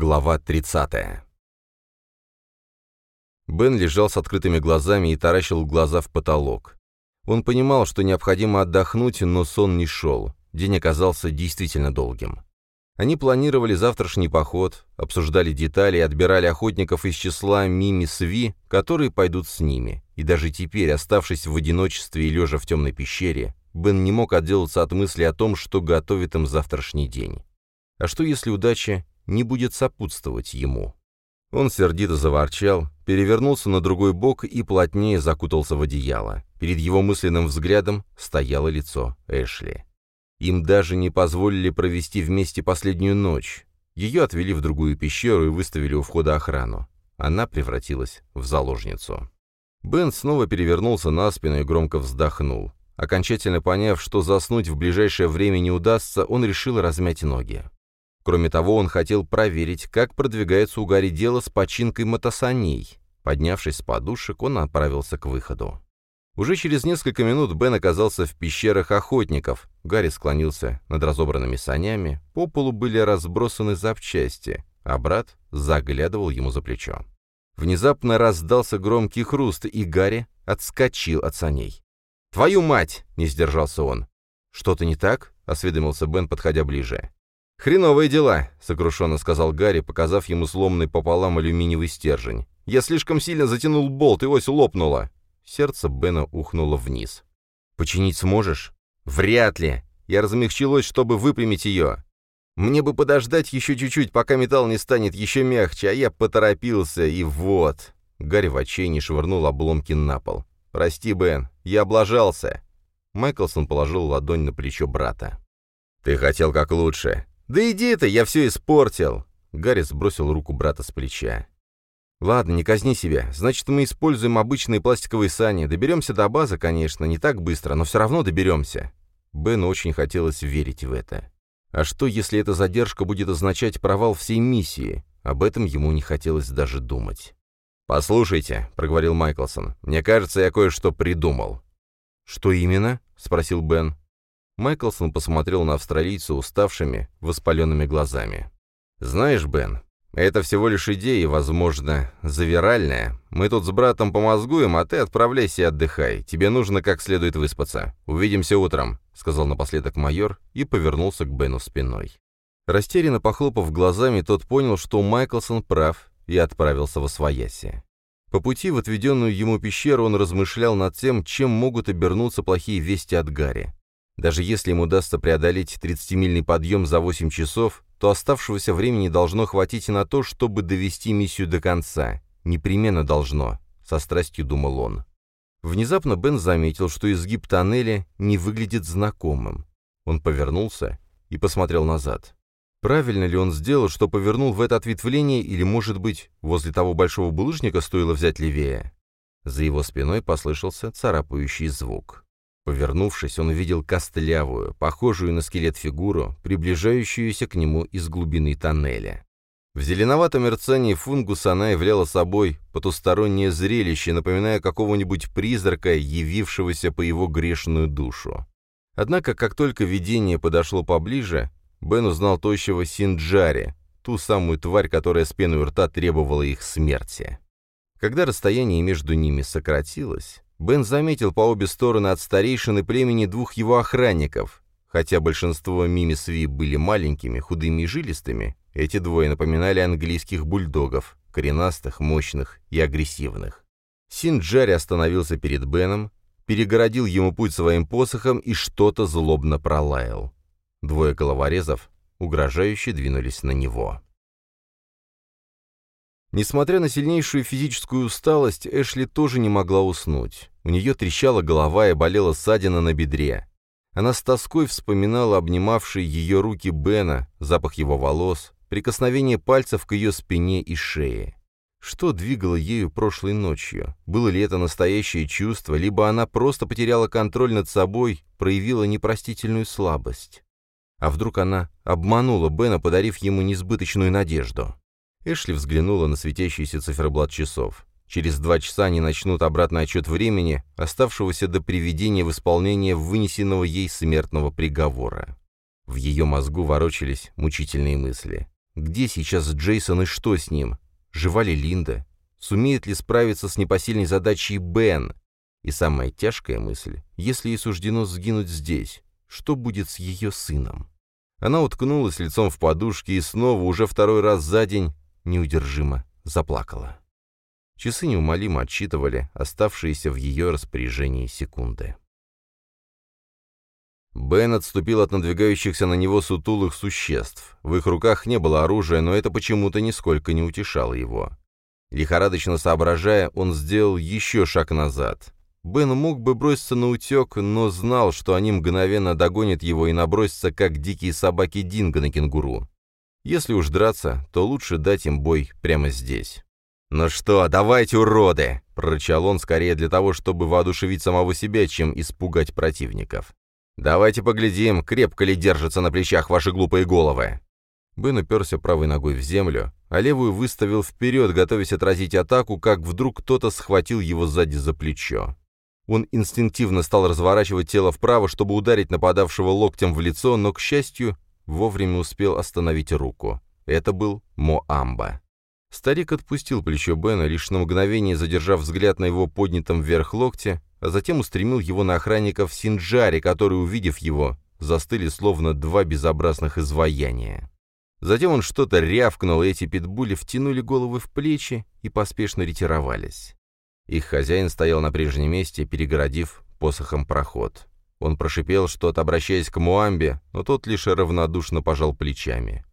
Глава 30. Бен лежал с открытыми глазами и таращил глаза в потолок. Он понимал, что необходимо отдохнуть, но сон не шел. День оказался действительно долгим. Они планировали завтрашний поход, обсуждали детали и отбирали охотников из числа Мими Сви, которые пойдут с ними. И даже теперь, оставшись в одиночестве и лежа в темной пещере, Бен не мог отделаться от мысли о том, что готовит им завтрашний день. А что если удача не будет сопутствовать ему. Он сердито заворчал, перевернулся на другой бок и плотнее закутался в одеяло. Перед его мысленным взглядом стояло лицо Эшли. Им даже не позволили провести вместе последнюю ночь. Ее отвели в другую пещеру и выставили у входа охрану. Она превратилась в заложницу. Бен снова перевернулся на спину и громко вздохнул. Окончательно поняв, что заснуть в ближайшее время не удастся, он решил размять ноги. Кроме того, он хотел проверить, как продвигается у Гарри дело с починкой мотосаней. Поднявшись с подушек, он отправился к выходу. Уже через несколько минут Бен оказался в пещерах охотников. Гарри склонился над разобранными санями, по полу были разбросаны запчасти, а брат заглядывал ему за плечо. Внезапно раздался громкий хруст, и Гарри отскочил от саней. «Твою мать!» — не сдержался он. «Что-то не так?» — осведомился Бен, подходя ближе. «Хреновые дела», — сокрушенно сказал Гарри, показав ему сломанный пополам алюминиевый стержень. «Я слишком сильно затянул болт, и ось лопнула». Сердце Бена ухнуло вниз. «Починить сможешь?» «Вряд ли. Я размягчил ось, чтобы выпрямить ее. Мне бы подождать еще чуть-чуть, пока металл не станет еще мягче, а я поторопился, и вот...» Гарри в отчаянии швырнул обломки на пол. «Прости, Бен, я облажался». Майклсон положил ладонь на плечо брата. «Ты хотел как лучше. «Да иди ты, я все испортил!» Гарри сбросил руку брата с плеча. «Ладно, не казни себя. Значит, мы используем обычные пластиковые сани. Доберемся до базы, конечно, не так быстро, но все равно доберемся». Бену очень хотелось верить в это. А что, если эта задержка будет означать провал всей миссии? Об этом ему не хотелось даже думать. «Послушайте», — проговорил Майклсон, — «мне кажется, я кое-что придумал». «Что именно?» — спросил Бен. Майклсон посмотрел на австралийца уставшими, воспаленными глазами. «Знаешь, Бен, это всего лишь идея, возможно, завиральная. Мы тут с братом помозгуем, а ты отправляйся и отдыхай. Тебе нужно как следует выспаться. Увидимся утром», — сказал напоследок майор и повернулся к Бену спиной. Растерянно похлопав глазами, тот понял, что Майклсон прав, и отправился во свояси. По пути в отведенную ему пещеру он размышлял над тем, чем могут обернуться плохие вести от Гарри. Даже если им удастся преодолеть 30-мильный подъем за 8 часов, то оставшегося времени должно хватить на то, чтобы довести миссию до конца. Непременно должно, со страстью думал он. Внезапно Бен заметил, что изгиб тоннеля не выглядит знакомым. Он повернулся и посмотрел назад. Правильно ли он сделал, что повернул в это ответвление, или, может быть, возле того большого булыжника стоило взять левее? За его спиной послышался царапающий звук. Повернувшись, он увидел костлявую, похожую на скелет фигуру, приближающуюся к нему из глубины тоннеля. В зеленоватом мерцании фунгус она являла собой потустороннее зрелище, напоминая какого-нибудь призрака, явившегося по его грешную душу. Однако, как только видение подошло поближе, Бен узнал тощего Синджари, ту самую тварь, которая с пеной у рта требовала их смерти. Когда расстояние между ними сократилось, Бен заметил по обе стороны от старейшины племени двух его охранников. Хотя большинство мимисви были маленькими, худыми и жилистыми, эти двое напоминали английских бульдогов, коренастых, мощных и агрессивных. Синджари остановился перед Беном, перегородил ему путь своим посохом и что-то злобно пролаял. Двое головорезов угрожающе двинулись на него. Несмотря на сильнейшую физическую усталость, Эшли тоже не могла уснуть. У нее трещала голова и болела ссадина на бедре. Она с тоской вспоминала обнимавшие ее руки Бена, запах его волос, прикосновение пальцев к ее спине и шее. Что двигало ею прошлой ночью? Было ли это настоящее чувство, либо она просто потеряла контроль над собой, проявила непростительную слабость? А вдруг она обманула Бена, подарив ему несбыточную надежду? Эшли взглянула на светящийся циферблат часов. Через два часа они начнут обратный отчет времени, оставшегося до приведения в исполнение вынесенного ей смертного приговора. В ее мозгу ворочались мучительные мысли. Где сейчас Джейсон и что с ним? Жива ли Линда? Сумеет ли справиться с непосильной задачей Бен? И самая тяжкая мысль, если ей суждено сгинуть здесь, что будет с ее сыном? Она уткнулась лицом в подушки и снова, уже второй раз за день, неудержимо заплакала. Часы неумолимо отсчитывали оставшиеся в ее распоряжении секунды. Бен отступил от надвигающихся на него сутулых существ. В их руках не было оружия, но это почему-то нисколько не утешало его. Лихорадочно соображая, он сделал еще шаг назад. Бен мог бы броситься на утек, но знал, что они мгновенно догонят его и набросятся, как дикие собаки Динго на кенгуру. Если уж драться, то лучше дать им бой прямо здесь. «Ну что, давайте, уроды!» — прорычал он скорее для того, чтобы воодушевить самого себя, чем испугать противников. «Давайте поглядим, крепко ли держатся на плечах ваши глупые головы!» Бен уперся правой ногой в землю, а левую выставил вперед, готовясь отразить атаку, как вдруг кто-то схватил его сзади за плечо. Он инстинктивно стал разворачивать тело вправо, чтобы ударить нападавшего локтем в лицо, но, к счастью, вовремя успел остановить руку. Это был Моамба. Старик отпустил плечо Бена, лишь на мгновение задержав взгляд на его поднятом вверх локте, а затем устремил его на охранников Синджари, которые, увидев его, застыли словно два безобразных изваяния. Затем он что-то рявкнул, и эти питбули втянули головы в плечи и поспешно ретировались. Их хозяин стоял на прежнем месте, перегородив посохом проход. Он прошипел что-то, обращаясь к Муамбе, но тот лишь равнодушно пожал плечами.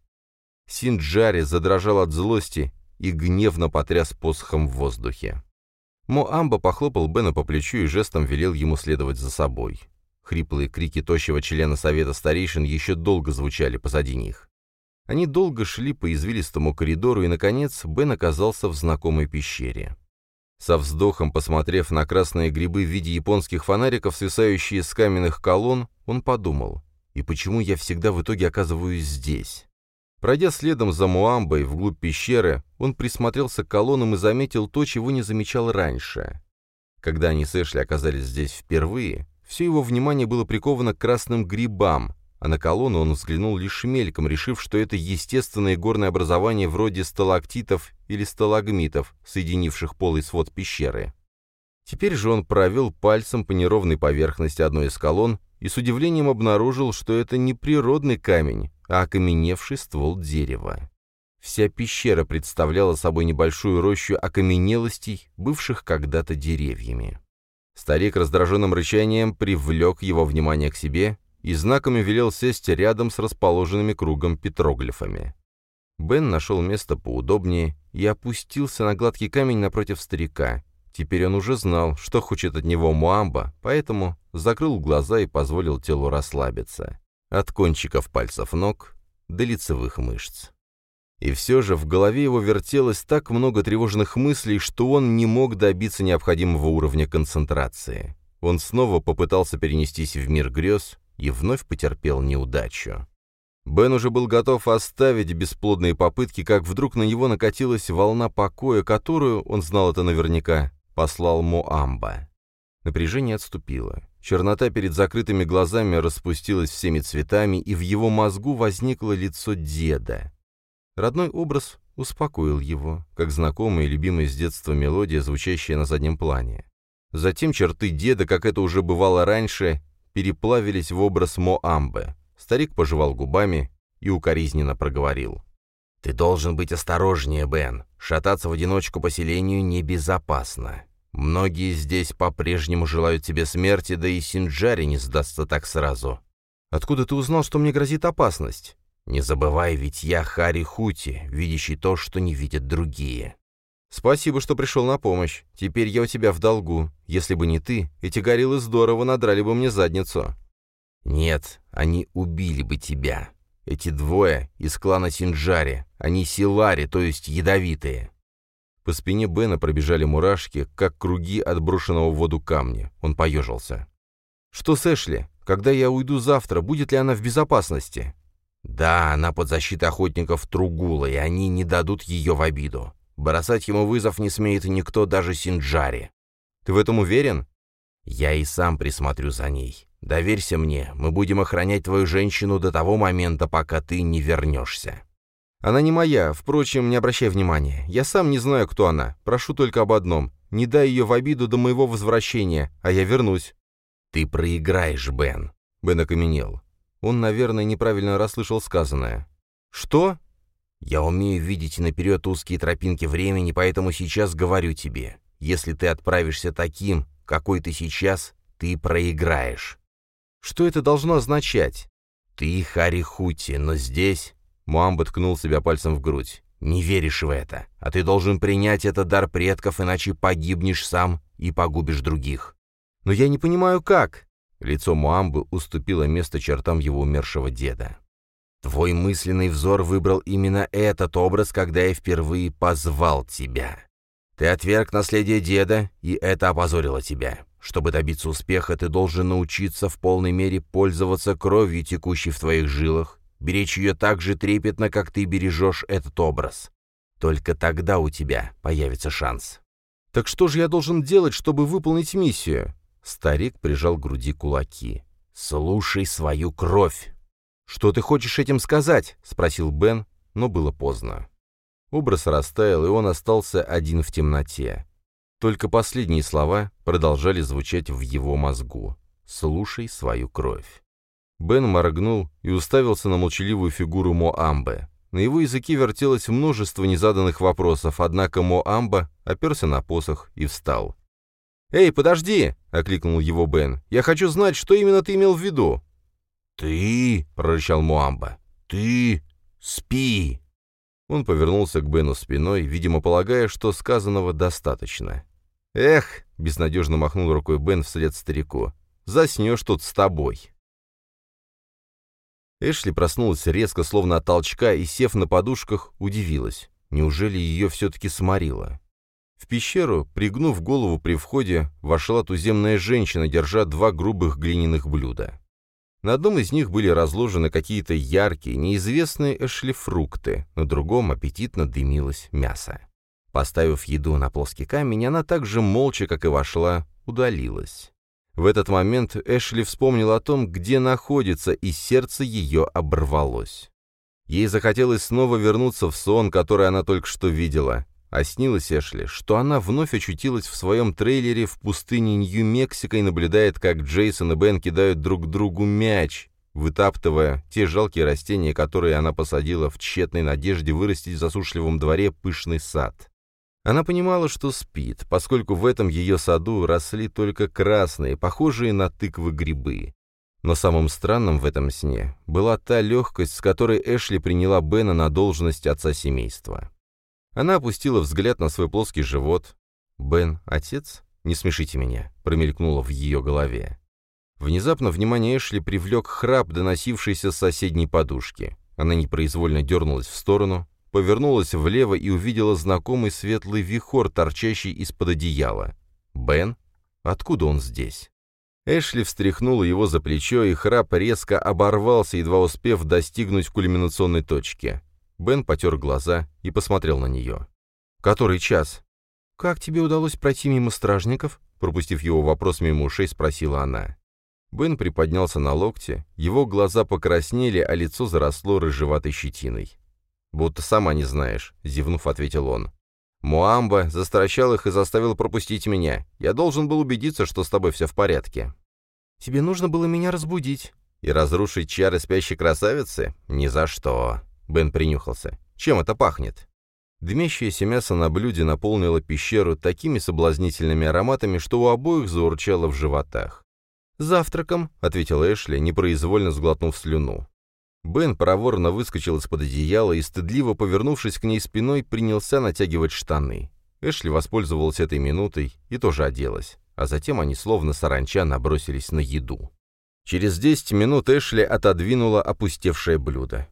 Синджари задрожал от злости и гневно потряс посохом в воздухе. Моамба похлопал Бена по плечу и жестом велел ему следовать за собой. Хриплые крики тощего члена Совета Старейшин еще долго звучали позади них. Они долго шли по извилистому коридору, и, наконец, Бен оказался в знакомой пещере. Со вздохом, посмотрев на красные грибы в виде японских фонариков, свисающие с каменных колонн, он подумал, «И почему я всегда в итоге оказываюсь здесь?» Пройдя следом за Муамбой вглубь пещеры, он присмотрелся к колоннам и заметил то, чего не замечал раньше. Когда они с Эшли оказались здесь впервые, все его внимание было приковано к красным грибам, а на колонну он взглянул лишь мельком, решив, что это естественное горное образование вроде сталактитов или сталагмитов, соединивших полый свод пещеры. Теперь же он провел пальцем по неровной поверхности одной из колонн и с удивлением обнаружил, что это не природный камень, а окаменевший ствол дерева. Вся пещера представляла собой небольшую рощу окаменелостей, бывших когда-то деревьями. Старик раздраженным рычанием привлек его внимание к себе и знаками велел сесть рядом с расположенными кругом петроглифами. Бен нашел место поудобнее и опустился на гладкий камень напротив старика. Теперь он уже знал, что хочет от него Муамба, поэтому закрыл глаза и позволил телу расслабиться от кончиков пальцев ног до лицевых мышц. И все же в голове его вертелось так много тревожных мыслей, что он не мог добиться необходимого уровня концентрации. Он снова попытался перенестись в мир грез и вновь потерпел неудачу. Бен уже был готов оставить бесплодные попытки, как вдруг на него накатилась волна покоя, которую, он знал это наверняка, послал Моамба. Напряжение отступило. Чернота перед закрытыми глазами распустилась всеми цветами, и в его мозгу возникло лицо деда. Родной образ успокоил его, как знакомая и любимая с детства мелодия, звучащая на заднем плане. Затем черты деда, как это уже бывало раньше, переплавились в образ Моамбе. Старик пожевал губами и укоризненно проговорил. «Ты должен быть осторожнее, Бен. Шататься в одиночку по селению небезопасно. Многие здесь по-прежнему желают тебе смерти, да и Синджари не сдастся так сразу. Откуда ты узнал, что мне грозит опасность? Не забывай, ведь я Хари Хути, видящий то, что не видят другие. Спасибо, что пришел на помощь. Теперь я у тебя в долгу. Если бы не ты, эти гориллы здорово надрали бы мне задницу. Нет, они убили бы тебя. Эти двое из клана Синджари. Они силари, то есть ядовитые. По спине Бена пробежали мурашки, как круги от брошенного в воду камня. Он поежился. «Что с Эшли? Когда я уйду завтра, будет ли она в безопасности?» «Да, она под защитой охотников Тругула, и они не дадут ее в обиду. Бросать ему вызов не смеет никто, даже Синджари. Ты в этом уверен?» «Я и сам присмотрю за ней. Доверься мне, мы будем охранять твою женщину до того момента, пока ты не вернешься». Она не моя, впрочем, не обращай внимания. Я сам не знаю, кто она. Прошу только об одном. Не дай ее в обиду до моего возвращения, а я вернусь». «Ты проиграешь, Бен». Бен окаменел. Он, наверное, неправильно расслышал сказанное. «Что?» «Я умею видеть наперед узкие тропинки времени, поэтому сейчас говорю тебе. Если ты отправишься таким, какой ты сейчас, ты проиграешь». «Что это должно означать?» «Ты Хари Хути, но здесь...» Муамба ткнул себя пальцем в грудь. «Не веришь в это, а ты должен принять этот дар предков, иначе погибнешь сам и погубишь других». «Но я не понимаю, как...» Лицо Муамбы уступило место чертам его умершего деда. «Твой мысленный взор выбрал именно этот образ, когда я впервые позвал тебя. Ты отверг наследие деда, и это опозорило тебя. Чтобы добиться успеха, ты должен научиться в полной мере пользоваться кровью, текущей в твоих жилах, беречь ее так же трепетно, как ты бережешь этот образ. Только тогда у тебя появится шанс. «Так что же я должен делать, чтобы выполнить миссию?» Старик прижал к груди кулаки. «Слушай свою кровь!» «Что ты хочешь этим сказать?» — спросил Бен, но было поздно. Образ растаял, и он остался один в темноте. Только последние слова продолжали звучать в его мозгу. «Слушай свою кровь». Бен моргнул и уставился на молчаливую фигуру Моамбе. На его языке вертелось множество незаданных вопросов, однако Моамба оперся на посох и встал. «Эй, подожди!» — окликнул его Бен. «Я хочу знать, что именно ты имел в виду». «Ты!» — прорычал Муамба. «Ты! Спи!» Он повернулся к Бену спиной, видимо, полагая, что сказанного достаточно. «Эх!» — безнадежно махнул рукой Бен вслед старику. «Заснешь тут с тобой!» Эшли проснулась резко, словно от толчка, и, сев на подушках, удивилась. Неужели ее все-таки сморило? В пещеру, пригнув голову при входе, вошла туземная женщина, держа два грубых глиняных блюда. На одном из них были разложены какие-то яркие, неизвестные Эшли фрукты, на другом аппетитно дымилось мясо. Поставив еду на плоский камень, она так же молча, как и вошла, удалилась. В этот момент Эшли вспомнил о том, где находится, и сердце ее оборвалось. Ей захотелось снова вернуться в сон, который она только что видела. А снилось Эшли, что она вновь очутилась в своем трейлере в пустыне Нью-Мексико и наблюдает, как Джейсон и Бен кидают друг другу мяч, вытаптывая те жалкие растения, которые она посадила в тщетной надежде вырастить в засушливом дворе пышный сад. Она понимала, что спит, поскольку в этом ее саду росли только красные, похожие на тыквы грибы. Но самым странным в этом сне была та легкость, с которой Эшли приняла Бена на должность отца семейства. Она опустила взгляд на свой плоский живот. «Бен, отец? Не смешите меня», — промелькнуло в ее голове. Внезапно внимание Эшли привлек храп, доносившийся с соседней подушки. Она непроизвольно дернулась в сторону, повернулась влево и увидела знакомый светлый вихор, торчащий из-под одеяла. «Бен? Откуда он здесь?» Эшли встряхнула его за плечо, и храп резко оборвался, едва успев достигнуть кульминационной точки. Бен потер глаза и посмотрел на нее. «Который час?» «Как тебе удалось пройти мимо стражников?» Пропустив его вопрос мимо ушей, спросила она. Бен приподнялся на локте, его глаза покраснели, а лицо заросло рыжеватой щетиной. «Будто сама не знаешь», — зевнув, ответил он. «Муамба застращал их и заставил пропустить меня. Я должен был убедиться, что с тобой все в порядке». «Тебе нужно было меня разбудить». «И разрушить чары спящей красавицы? Ни за что». Бен принюхался. «Чем это пахнет?» Дымящееся мясо на блюде наполнило пещеру такими соблазнительными ароматами, что у обоих заурчало в животах. «Завтраком», — ответил Эшли, непроизвольно сглотнув слюну. Бен проворно выскочил из-под одеяла и, стыдливо повернувшись к ней спиной, принялся натягивать штаны. Эшли воспользовалась этой минутой и тоже оделась, а затем они словно саранча набросились на еду. Через десять минут Эшли отодвинула опустевшее блюдо.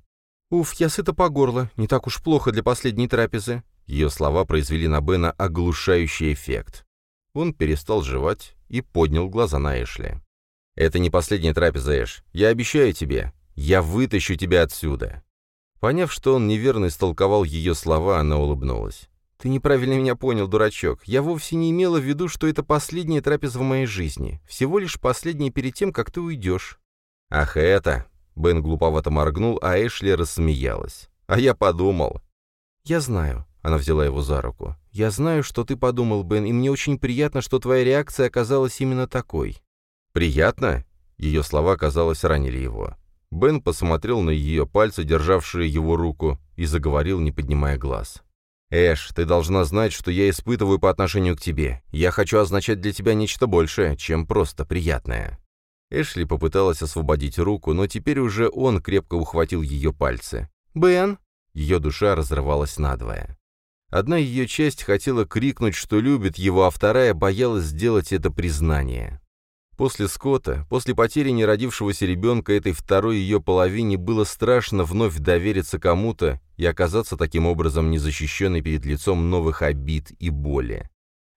«Уф, я сыта по горло, не так уж плохо для последней трапезы». Ее слова произвели на Бена оглушающий эффект. Он перестал жевать и поднял глаза на Эшли. «Это не последняя трапеза, Эш. Я обещаю тебе. Я вытащу тебя отсюда!» Поняв, что он неверно истолковал ее слова, она улыбнулась. «Ты неправильно меня понял, дурачок. Я вовсе не имела в виду, что это последняя трапеза в моей жизни. Всего лишь последняя перед тем, как ты уйдешь». «Ах, это...» Бен глуповато моргнул, а Эшли рассмеялась. А я подумал. «Я знаю», — она взяла его за руку. «Я знаю, что ты подумал, Бен, и мне очень приятно, что твоя реакция оказалась именно такой». «Приятно?» Ее слова, казалось, ранили его. Бен посмотрел на ее пальцы, державшие его руку, и заговорил, не поднимая глаз. «Эш, ты должна знать, что я испытываю по отношению к тебе. Я хочу означать для тебя нечто большее, чем просто приятное». Эшли попыталась освободить руку, но теперь уже он крепко ухватил ее пальцы. «Бен!» Ее душа разрывалась надвое. Одна ее часть хотела крикнуть, что любит его, а вторая боялась сделать это признание. После Скотта, после потери неродившегося ребенка этой второй ее половине было страшно вновь довериться кому-то и оказаться таким образом незащищенной перед лицом новых обид и боли.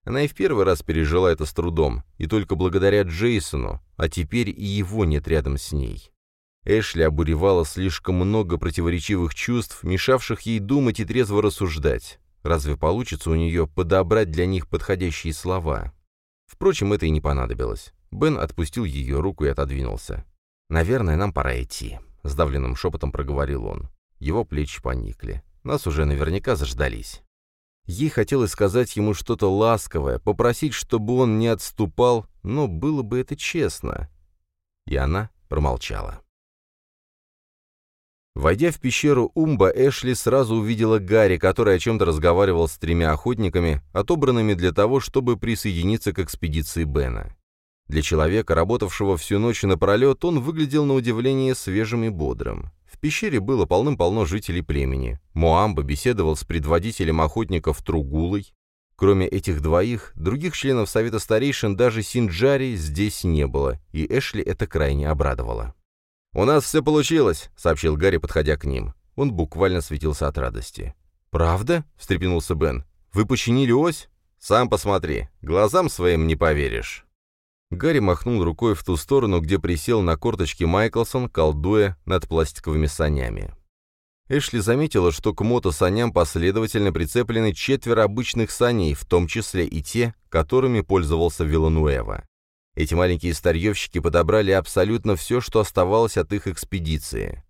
Она и в первый раз пережила это с трудом, и только благодаря Джейсону, а теперь и его нет рядом с ней. Эшли обуревала слишком много противоречивых чувств, мешавших ей думать и трезво рассуждать. Разве получится у нее подобрать для них подходящие слова? Впрочем, это и не понадобилось. Бен отпустил ее руку и отодвинулся. «Наверное, нам пора идти», — сдавленным шепотом проговорил он. Его плечи поникли. Нас уже наверняка заждались. Ей хотелось сказать ему что-то ласковое, попросить, чтобы он не отступал, но было бы это честно. И она промолчала. Войдя в пещеру Умба, Эшли сразу увидела Гарри, который о чем-то разговаривал с тремя охотниками, отобранными для того, чтобы присоединиться к экспедиции Бена. Для человека, работавшего всю ночь напролет, он выглядел на удивление свежим и бодрым. В пещере было полным-полно жителей племени. Моамба беседовал с предводителем охотников Тругулой. Кроме этих двоих, других членов Совета Старейшин даже Синджари здесь не было, и Эшли это крайне обрадовало. «У нас все получилось», — сообщил Гарри, подходя к ним. Он буквально светился от радости. «Правда?» — встрепенулся Бен. «Вы починили ось?» «Сам посмотри. Глазам своим не поверишь». Гарри махнул рукой в ту сторону, где присел на корточки Майклсон, колдуя над пластиковыми санями. Эшли заметила, что к мотосаням последовательно прицеплены четверо обычных саней, в том числе и те, которыми пользовался Вилануэва. Эти маленькие старьевщики подобрали абсолютно все, что оставалось от их экспедиции.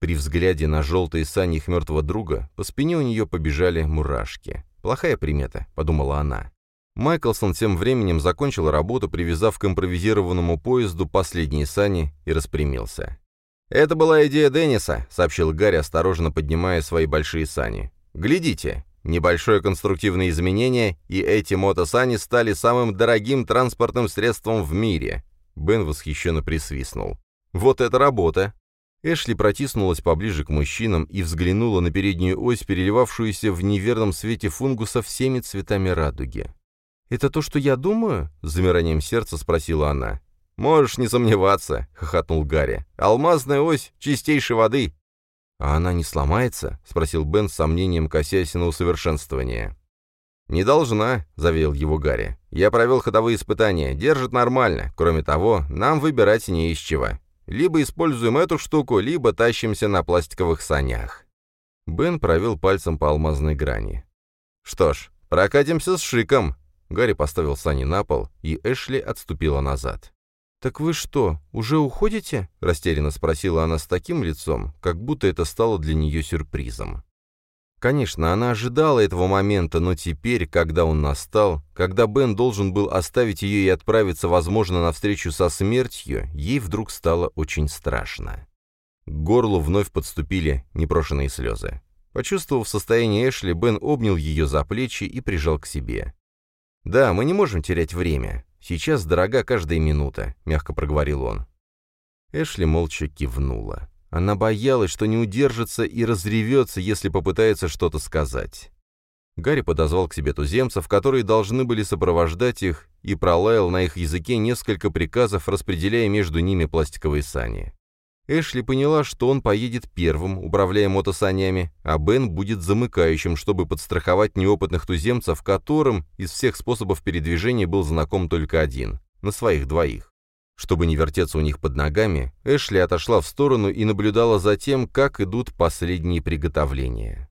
При взгляде на желтые сани их мертвого друга по спине у нее побежали мурашки. «Плохая примета», — подумала она. Майклсон тем временем закончил работу, привязав к импровизированному поезду последние сани и распрямился. «Это была идея Денниса», — сообщил Гарри, осторожно поднимая свои большие сани. «Глядите, небольшое конструктивное изменение, и эти мотосани стали самым дорогим транспортным средством в мире». Бен восхищенно присвистнул. «Вот это работа!» Эшли протиснулась поближе к мужчинам и взглянула на переднюю ось, переливавшуюся в неверном свете фунгуса всеми цветами радуги. «Это то, что я думаю?» — с замиранием сердца спросила она. «Можешь не сомневаться», — хохотнул Гарри. «Алмазная ось чистейшей воды». «А она не сломается?» — спросил Бен с сомнением, косясь на усовершенствование. «Не должна», — заверил его Гарри. «Я провел ходовые испытания. Держит нормально. Кроме того, нам выбирать не из чего. Либо используем эту штуку, либо тащимся на пластиковых санях». Бен провел пальцем по алмазной грани. «Что ж, прокатимся с шиком», Гарри поставил сани на пол, и Эшли отступила назад. «Так вы что, уже уходите?» — растерянно спросила она с таким лицом, как будто это стало для нее сюрпризом. Конечно, она ожидала этого момента, но теперь, когда он настал, когда Бен должен был оставить ее и отправиться, возможно, навстречу со смертью, ей вдруг стало очень страшно. К горлу вновь подступили непрошенные слезы. Почувствовав состояние Эшли, Бен обнял ее за плечи и прижал к себе. «Да, мы не можем терять время. Сейчас дорога каждая минута», — мягко проговорил он. Эшли молча кивнула. Она боялась, что не удержится и разревется, если попытается что-то сказать. Гарри подозвал к себе туземцев, которые должны были сопровождать их, и пролаял на их языке несколько приказов, распределяя между ними пластиковые сани. Эшли поняла, что он поедет первым, управляя мотосанями, а Бен будет замыкающим, чтобы подстраховать неопытных туземцев, которым из всех способов передвижения был знаком только один — на своих двоих. Чтобы не вертеться у них под ногами, Эшли отошла в сторону и наблюдала за тем, как идут последние приготовления.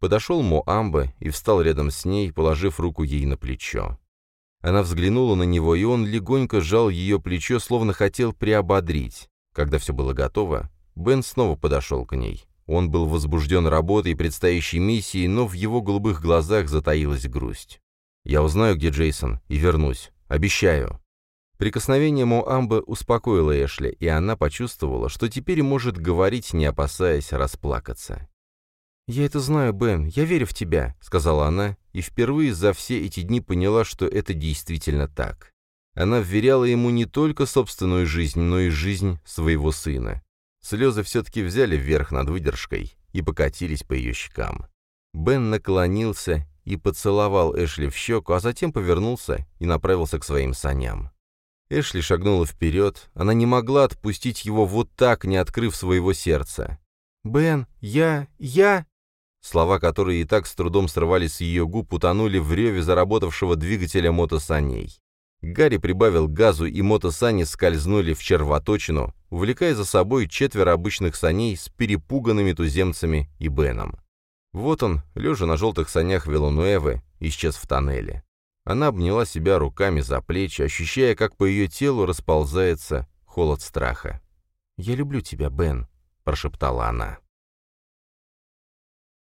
Подошел Моамба и встал рядом с ней, положив руку ей на плечо. Она взглянула на него, и он легонько сжал ее плечо, словно хотел приободрить. Когда все было готово, Бен снова подошел к ней. Он был возбужден работой и предстоящей миссией, но в его голубых глазах затаилась грусть. «Я узнаю, где Джейсон, и вернусь. Обещаю». Прикосновение Моамбы успокоило Эшли, и она почувствовала, что теперь может говорить, не опасаясь расплакаться. «Я это знаю, Бен, я верю в тебя», — сказала она, и впервые за все эти дни поняла, что это действительно так. Она вверяла ему не только собственную жизнь, но и жизнь своего сына. Слезы все-таки взяли вверх над выдержкой и покатились по ее щекам. Бен наклонился и поцеловал Эшли в щеку, а затем повернулся и направился к своим саням. Эшли шагнула вперед, она не могла отпустить его вот так, не открыв своего сердца. «Бен, я... я...» Слова, которые и так с трудом срывались с ее губ, утонули в реве заработавшего двигателя мотосаней. Гарри прибавил газу, и мотосани скользнули в червоточину, увлекая за собой четверо обычных саней с перепуганными туземцами и Беном. Вот он, лежа на желтых санях Велонуэвы, исчез в тоннеле. Она обняла себя руками за плечи, ощущая, как по ее телу расползается холод страха. «Я люблю тебя, Бен», — прошептала она.